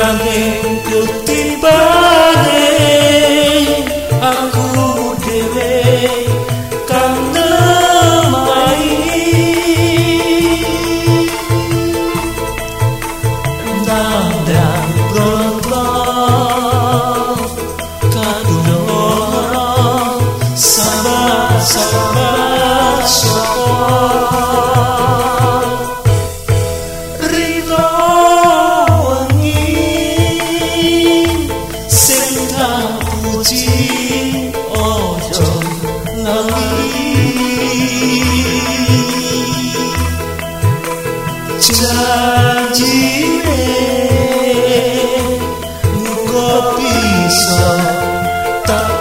nanging kutimbane aku pisah tak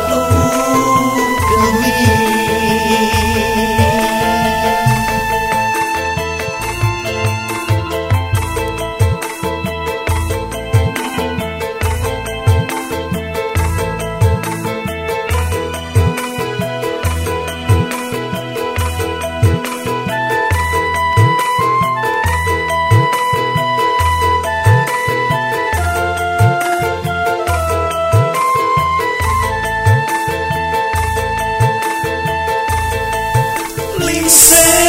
Yeah.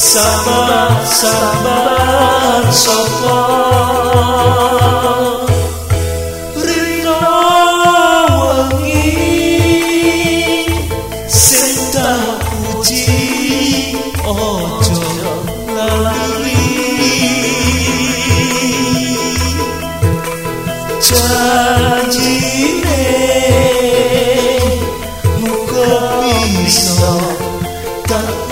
sabar sabar sapa rino wengi sing tak puji ojo lali janjine muka bisa tak